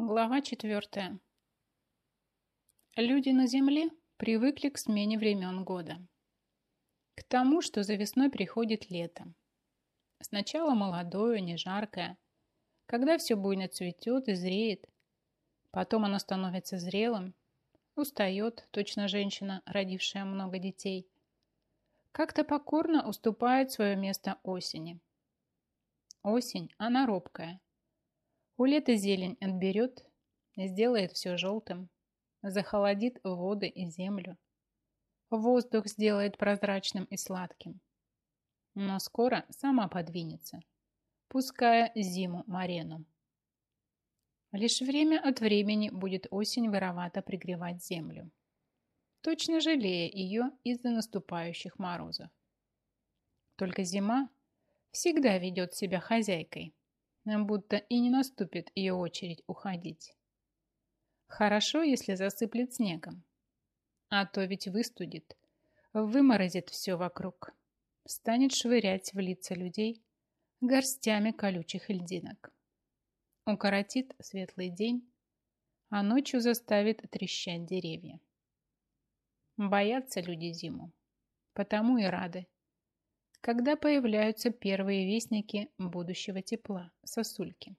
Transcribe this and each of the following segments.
Глава четвертая. Люди на Земле привыкли к смене времен года. К тому, что за весной приходит лето. Сначала молодое, не жаркое, когда все буйно цветет и зреет. Потом оно становится зрелым, устает, точно женщина, родившая много детей. Как-то покорно уступает свое место осени. Осень, она робкая. У лета зелень отберет, сделает все желтым, захолодит воды и землю. Воздух сделает прозрачным и сладким. Но скоро сама подвинется, пуская зиму Марену. Лишь время от времени будет осень воровато пригревать землю, точно жалея ее из-за наступающих морозов. Только зима всегда ведет себя хозяйкой, будто и не наступит ее очередь уходить. Хорошо, если засыплет снегом, а то ведь выстудит, выморозит все вокруг, станет швырять в лица людей горстями колючих льдинок укоротит светлый день, а ночью заставит трещать деревья. Боятся люди зиму, потому и рады, когда появляются первые вестники будущего тепла, сосульки.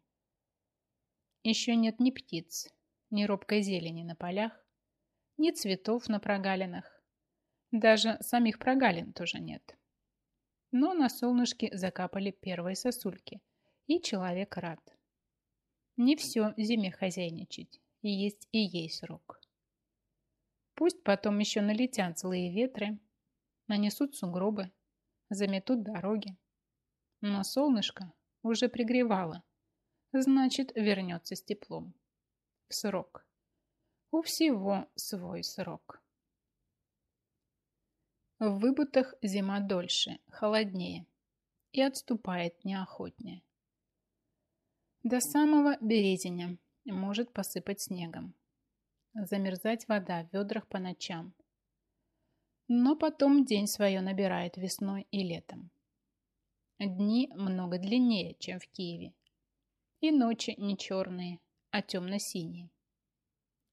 Еще нет ни птиц, ни робкой зелени на полях, ни цветов на прогалинах, даже самих прогалин тоже нет. Но на солнышке закапали первые сосульки, и человек рад. Не все зиме хозяйничать, и есть и ей срок. Пусть потом еще налетят злые ветры, нанесут сугробы, заметут дороги. Но солнышко уже пригревало, значит вернется с теплом. В срок. У всего свой срок. В выбутах зима дольше, холоднее и отступает неохотнее. До самого Березиня может посыпать снегом. Замерзать вода в ведрах по ночам. Но потом день свое набирает весной и летом. Дни много длиннее, чем в Киеве. И ночи не черные, а темно-синие.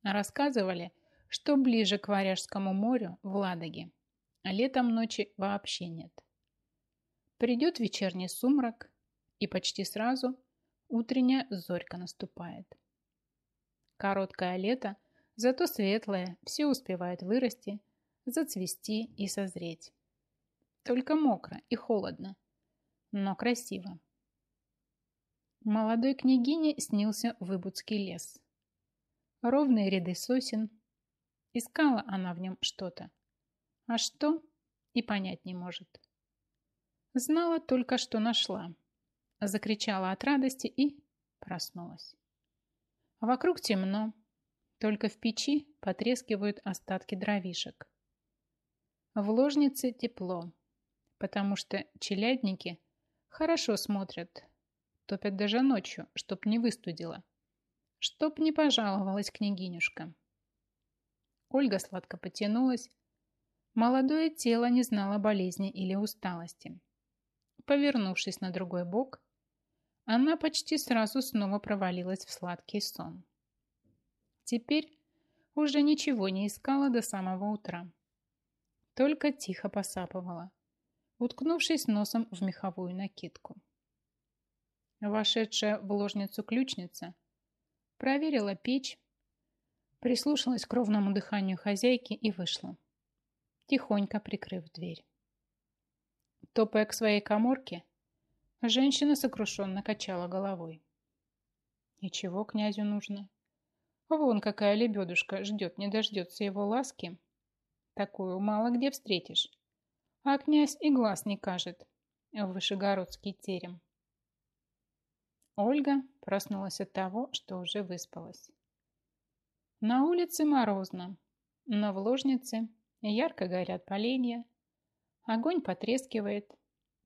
Рассказывали, что ближе к Варяжскому морю, в Ладоге, а летом ночи вообще нет. Придет вечерний сумрак, и почти сразу Утренняя зорька наступает. Короткое лето, зато светлое, все успевает вырасти, зацвести и созреть. Только мокро и холодно, но красиво. Молодой княгине снился Выбудский лес. Ровные ряды сосен. Искала она в нем что-то. А что? И понять не может. Знала только, что нашла – Закричала от радости и проснулась. Вокруг темно, только в печи потрескивают остатки дровишек. В ложнице тепло, потому что челядники хорошо смотрят, топят даже ночью, чтоб не выстудила, чтоб не пожаловалась княгинюшка. Ольга сладко потянулась. Молодое тело не знало болезни или усталости. Повернувшись на другой бок, она почти сразу снова провалилась в сладкий сон. Теперь уже ничего не искала до самого утра. Только тихо посапывала, уткнувшись носом в меховую накидку. Вошедшая в ложницу ключница проверила печь, прислушалась к ровному дыханию хозяйки и вышла, тихонько прикрыв дверь. Топая к своей коморке, Женщина сокрушенно качала головой. И чего князю нужно? Вон какая лебедушка ждет, не дождется его ласки. Такую мало где встретишь. А князь и глаз не кажет в Вышегородский терем. Ольга проснулась от того, что уже выспалась. На улице морозно, но в ложнице ярко горят поленья, огонь потрескивает,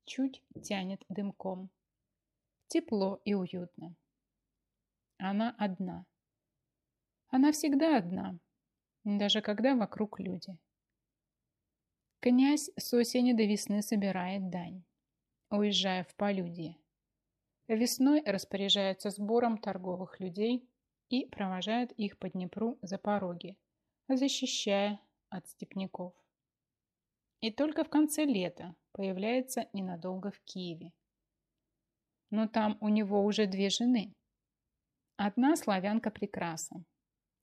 чуть тянет дымком. Тепло и уютно. Она одна. Она всегда одна, даже когда вокруг люди. Князь с осени до весны собирает дань, уезжая в полюдье. Весной распоряжается сбором торговых людей, и провожает их по Днепру за пороги, защищая от степняков. И только в конце лета появляется ненадолго в Киеве. Но там у него уже две жены. Одна славянка Прекраса,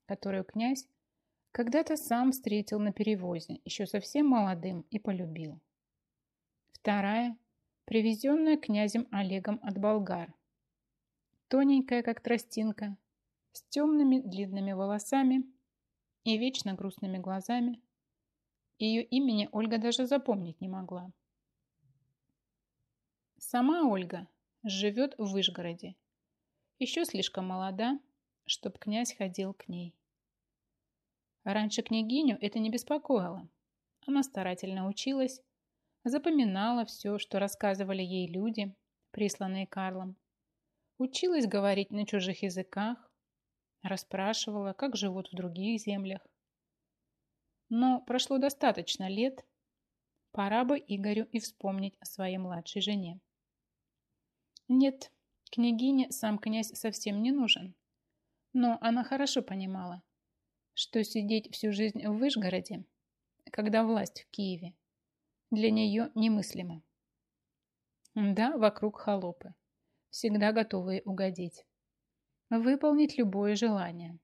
которую князь когда-то сам встретил на перевозе, еще совсем молодым, и полюбил. Вторая, привезенная князем Олегом от болгар. Тоненькая, как тростинка, с темными длинными волосами и вечно грустными глазами. Ее имени Ольга даже запомнить не могла. Сама Ольга живет в Вышгороде. Еще слишком молода, чтоб князь ходил к ней. Раньше княгиню это не беспокоило. Она старательно училась, запоминала все, что рассказывали ей люди, присланные Карлом. Училась говорить на чужих языках, расспрашивала, как живут в других землях. Но прошло достаточно лет, пора бы Игорю и вспомнить о своей младшей жене. Нет, княгине сам князь совсем не нужен, но она хорошо понимала, что сидеть всю жизнь в Вышгороде, когда власть в Киеве, для нее немыслимо. Да, вокруг холопы, всегда готовые угодить, выполнить любое желание.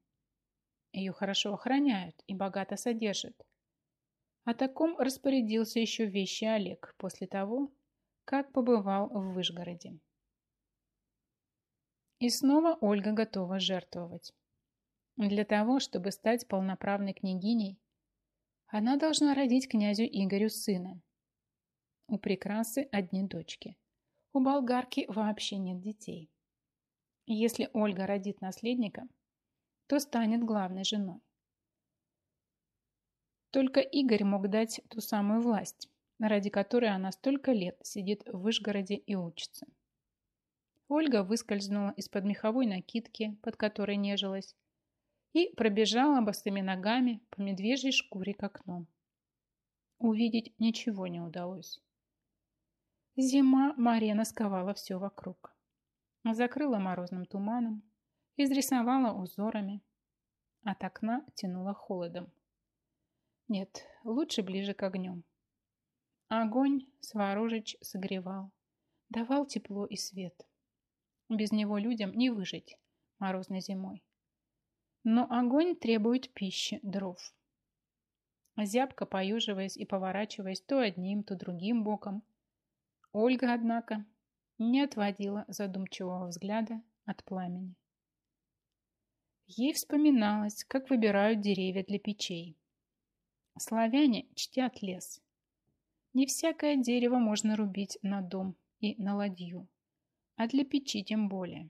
Ее хорошо охраняют и богато содержат. О таком распорядился еще вещи Олег после того, как побывал в Вышгороде. И снова Ольга готова жертвовать. Для того, чтобы стать полноправной княгиней, она должна родить князю Игорю сына. У прекрасы одни дочки. У болгарки вообще нет детей. Если Ольга родит наследника, то станет главной женой. Только Игорь мог дать ту самую власть, ради которой она столько лет сидит в Вышгороде и учится. Ольга выскользнула из-под меховой накидки, под которой нежилась, и пробежала босыми ногами по медвежьей шкуре к окну. Увидеть ничего не удалось. Зима Марена сковала все вокруг. Закрыла морозным туманом, изрисовала узорами. От окна тянула холодом. Нет, лучше ближе к огню. Огонь Сварожич согревал, давал тепло и свет. Без него людям не выжить морозной зимой. Но огонь требует пищи, дров. Зябко поюживаясь и поворачиваясь то одним, то другим боком, Ольга, однако, не отводила задумчивого взгляда от пламени. Ей вспоминалось, как выбирают деревья для печей. Славяне чтят лес. Не всякое дерево можно рубить на дом и на ладью, а для печи тем более.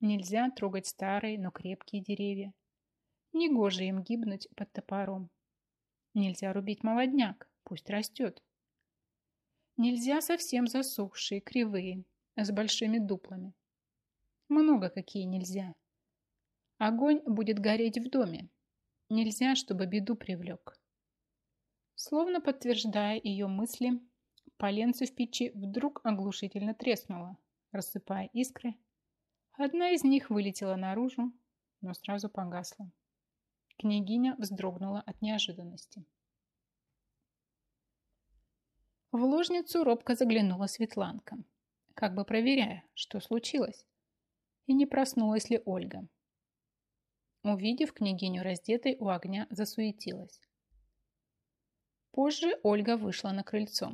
Нельзя трогать старые, но крепкие деревья. Негоже им гибнуть под топором. Нельзя рубить молодняк, пусть растет. Нельзя совсем засохшие, кривые, с большими дуплами. Много какие нельзя. Огонь будет гореть в доме. Нельзя, чтобы беду привлек. Словно подтверждая ее мысли, поленце в печи вдруг оглушительно треснуло, рассыпая искры Одна из них вылетела наружу, но сразу погасла. Княгиня вздрогнула от неожиданности. В ложницу робко заглянула Светланка, как бы проверяя, что случилось, и не проснулась ли Ольга. Увидев княгиню раздетой у огня, засуетилась. Позже Ольга вышла на крыльцо.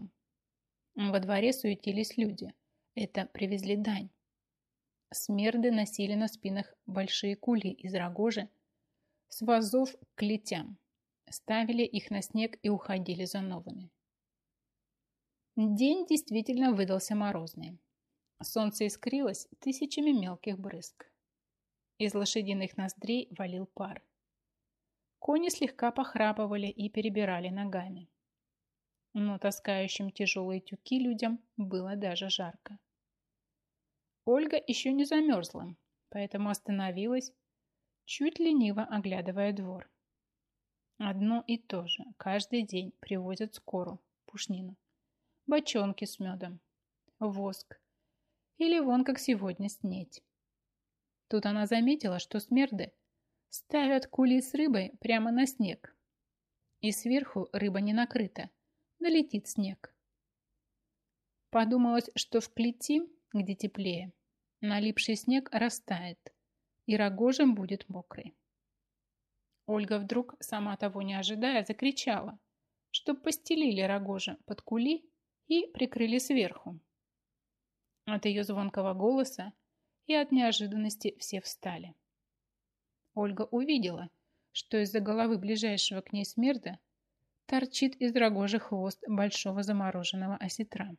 Во дворе суетились люди. Это привезли дань. Смерды носили на спинах большие кули из рогожи с вазов к летям, ставили их на снег и уходили за новыми. День действительно выдался морозный. Солнце искрилось тысячами мелких брызг. Из лошадиных ноздрей валил пар. Кони слегка похрапывали и перебирали ногами. Но таскающим тяжелые тюки людям было даже жарко. Ольга еще не замерзла, поэтому остановилась, чуть лениво оглядывая двор. Одно и то же каждый день привозят скору, пушнину, бочонки с медом, воск или вон как сегодня снеть. Тут она заметила, что смерды ставят кули с рыбой прямо на снег. И сверху рыба не накрыта, налетит снег. Подумалось, что в клети, где теплее, налипший снег растает, и рогожем будет мокрый. Ольга вдруг, сама того не ожидая, закричала, чтоб постелили рогожа под кули и прикрыли сверху. От ее звонкого голоса и от неожиданности все встали. Ольга увидела, что из-за головы ближайшего к ней смерда торчит из рогожи хвост большого замороженного осетра.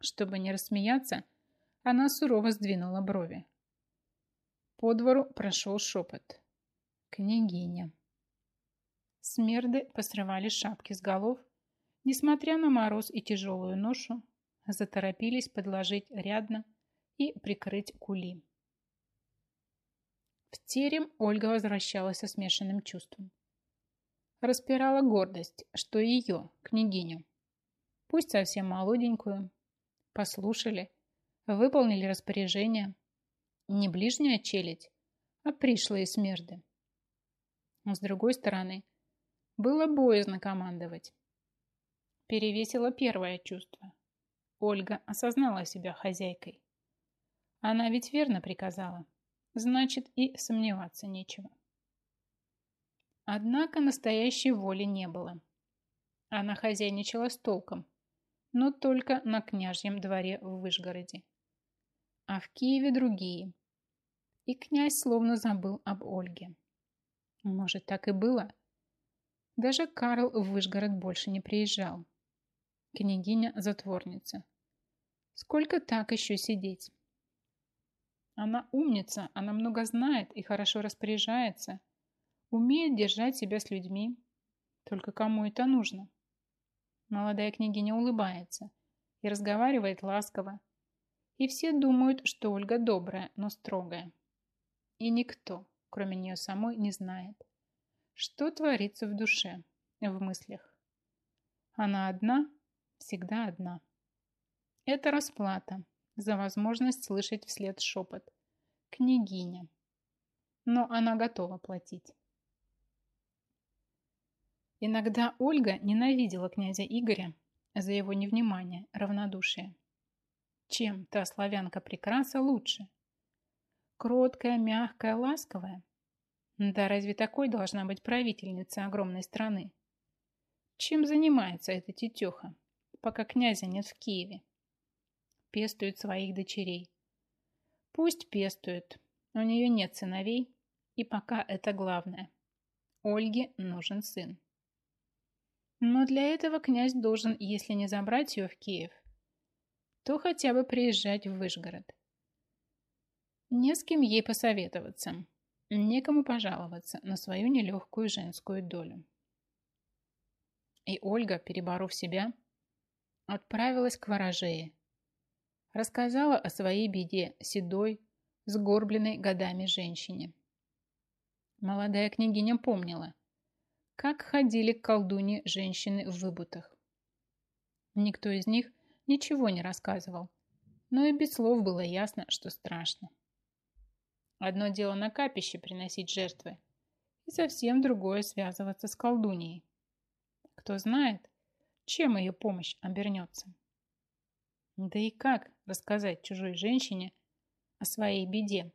Чтобы не рассмеяться, она сурово сдвинула брови. По двору прошел шепот. «Княгиня». Смерды посрывали шапки с голов, несмотря на мороз и тяжелую ношу, заторопились подложить рядно и прикрыть кули. В терем Ольга возвращалась со смешанным чувством. Распирала гордость, что ее, княгиню, пусть совсем молоденькую, послушали, выполнили распоряжение. Не ближняя челядь, а пришлые смерды. С другой стороны, было боязно командовать. Перевесило первое чувство. Ольга осознала себя хозяйкой. Она ведь верно приказала. Значит, и сомневаться нечего. Однако настоящей воли не было. Она хозяйничала с толком, но только на княжьем дворе в Вышгороде. А в Киеве другие. И князь словно забыл об Ольге. Может, так и было? Даже Карл в Вышгород больше не приезжал. Княгиня затворница. Сколько так еще сидеть? Она умница, она много знает и хорошо распоряжается. Умеет держать себя с людьми. Только кому это нужно? Молодая княгиня улыбается и разговаривает ласково. И все думают, что Ольга добрая, но строгая. И никто, кроме нее самой, не знает, что творится в душе, в мыслях. Она одна, всегда одна. Это расплата, за возможность слышать вслед шепот. Княгиня. Но она готова платить. Иногда Ольга ненавидела князя Игоря за его невнимание, равнодушие. Чем та славянка прекраса лучше? Кроткая, мягкая, ласковая? Да разве такой должна быть правительница огромной страны? Чем занимается эта тетеха, пока князя нет в Киеве? пестует своих дочерей. Пусть пестует, у нее нет сыновей, и пока это главное. Ольге нужен сын. Но для этого князь должен, если не забрать ее в Киев, то хотя бы приезжать в Вышгород. Не с кем ей посоветоваться, некому пожаловаться на свою нелегкую женскую долю. И Ольга, переборов себя, отправилась к ворожее, рассказала о своей беде седой, сгорбленной годами женщине. Молодая княгиня помнила, как ходили к колдуне женщины в выбутах. Никто из них ничего не рассказывал, но и без слов было ясно, что страшно. Одно дело на капище приносить жертвы, и совсем другое связываться с колдуньей. Кто знает, чем ее помощь обернется. Да и как рассказать чужой женщине о своей беде?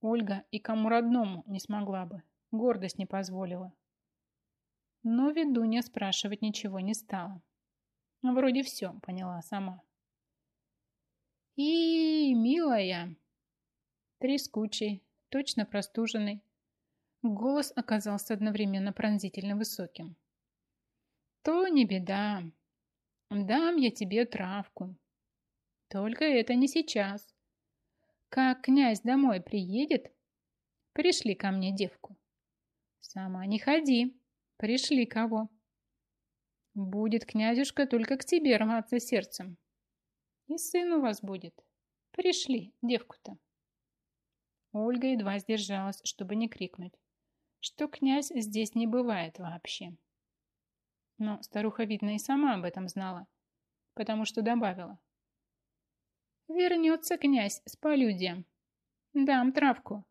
Ольга и кому родному не смогла бы, гордость не позволила. Но ведунья спрашивать ничего не стала. Вроде все поняла сама. И, милая, трескучий, точно простуженный, голос оказался одновременно пронзительно высоким. То не беда, Дам я тебе травку. Только это не сейчас. Как князь домой приедет, пришли ко мне девку. Сама не ходи, пришли кого. Будет князюшка только к тебе рваться сердцем. И сын у вас будет. Пришли девку-то. Ольга едва сдержалась, чтобы не крикнуть, что князь здесь не бывает вообще. Но старуха, видно, и сама об этом знала, потому что добавила. «Вернется князь с полюдием. Дам травку.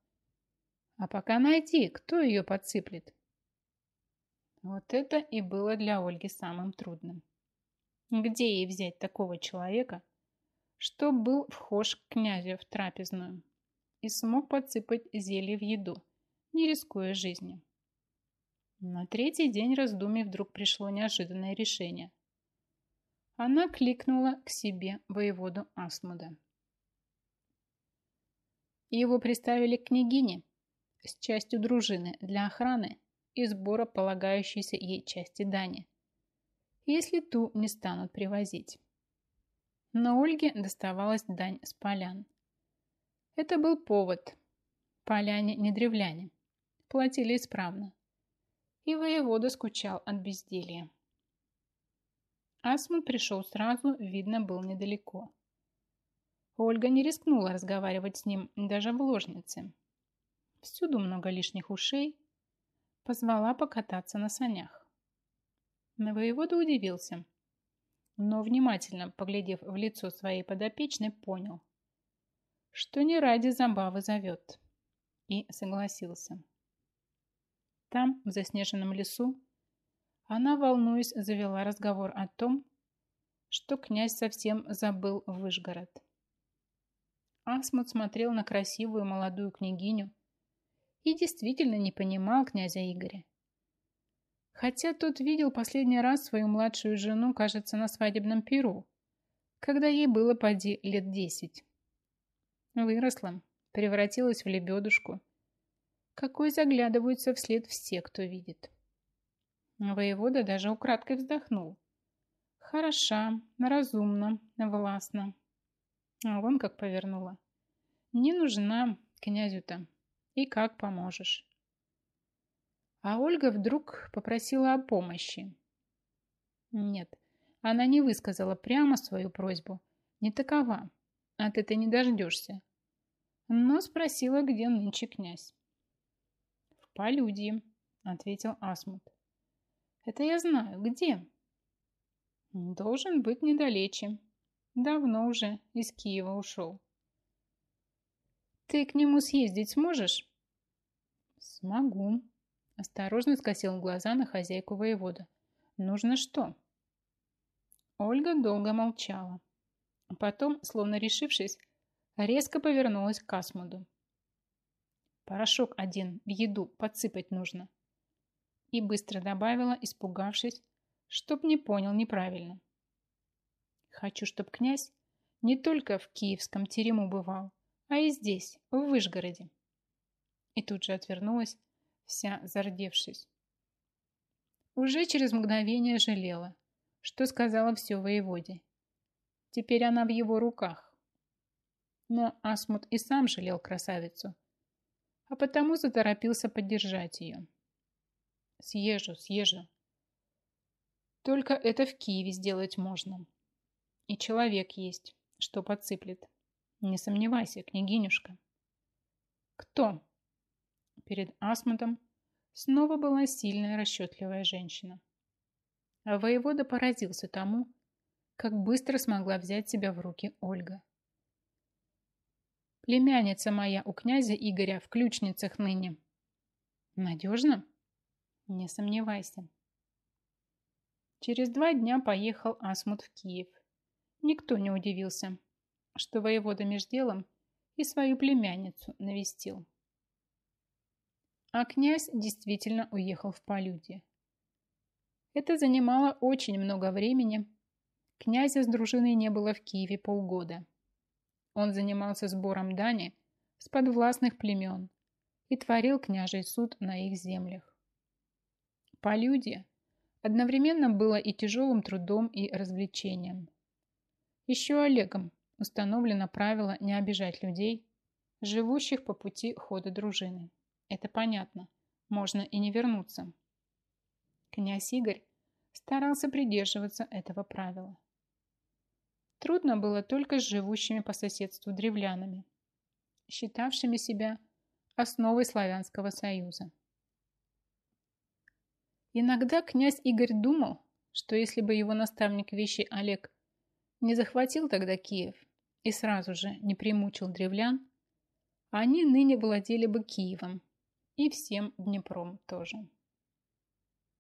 А пока найди, кто ее подсыплет. Вот это и было для Ольги самым трудным. Где ей взять такого человека, что был вхож к князю в трапезную и смог подсыпать зелье в еду, не рискуя жизнью? На третий день раздумий вдруг пришло неожиданное решение. Она кликнула к себе воеводу Асмуда. Его приставили к княгине с частью дружины для охраны и сбора полагающейся ей части дани, если ту не станут привозить. Но Ольге доставалась дань с полян. Это был повод. Поляне не древляне. Платили исправно. И воевода скучал от безделья. Асмунд пришел сразу, видно, был недалеко. Ольга не рискнула разговаривать с ним даже в ложнице. Всюду много лишних ушей. Позвала покататься на санях. На воевода удивился, но внимательно, поглядев в лицо своей подопечной, понял, что не ради забавы зовет, и согласился. Там, в заснеженном лесу, она, волнуясь, завела разговор о том, что князь совсем забыл Выжгород. Асмут смотрел на красивую молодую княгиню и действительно не понимал князя Игоря. Хотя тот видел последний раз свою младшую жену, кажется, на свадебном перу, когда ей было поди лет десять. Выросла, превратилась в лебедушку, какой заглядываются вслед все, кто видит. Воевода даже украдкой вздохнул. Хороша, разумна, властна, а вон как повернула. Не нужна князю-то. И как поможешь. А Ольга вдруг попросила о помощи. Нет, она не высказала прямо свою просьбу. Не такова. От этой не дождешься. Но спросила, где нынче князь. В полюдье, ответил Асмут. Это я знаю. Где? Должен быть недалече. Давно уже из Киева ушел. Ты к нему съездить сможешь? Смогу. Осторожно скосил глаза на хозяйку воевода. Нужно что? Ольга долго молчала. Потом, словно решившись, резко повернулась к Асмуду. Порошок один в еду подсыпать нужно. И быстро добавила, испугавшись, чтоб не понял неправильно. Хочу, чтоб князь не только в киевском терему бывал, а и здесь, в Вышгороде. И тут же отвернулась, вся зардевшись. Уже через мгновение жалела, что сказала все воеводе. Теперь она в его руках. Но Асмут и сам жалел красавицу, а потому заторопился поддержать ее. Съезжу, съезжу. Только это в Киеве сделать можно. И человек есть, что подсыплет. Не сомневайся, княгинюшка. Кто? Перед Асмутом снова была сильная расчетливая женщина. А воевода поразился тому, как быстро смогла взять себя в руки Ольга. Племянница моя у князя Игоря в ключницах ныне. Надежно? Не сомневайся. Через два дня поехал Асмут в Киев. Никто не удивился, что воевода меж делом и свою племянницу навестил. А князь действительно уехал в полюдье. Это занимало очень много времени. Князя с дружиной не было в Киеве полгода. Он занимался сбором дани с подвластных племен и творил княжий суд на их землях. Полюдье одновременно было и тяжелым трудом, и развлечением. Еще Олегом установлено правило не обижать людей, живущих по пути хода дружины. Это понятно, можно и не вернуться. Князь Игорь старался придерживаться этого правила. Трудно было только с живущими по соседству древлянами, считавшими себя основой славянского союза. Иногда князь Игорь думал, что если бы его наставник вещи Олег не захватил тогда Киев и сразу же не примучил древлян, они ныне владели бы Киевом и всем Днепром тоже.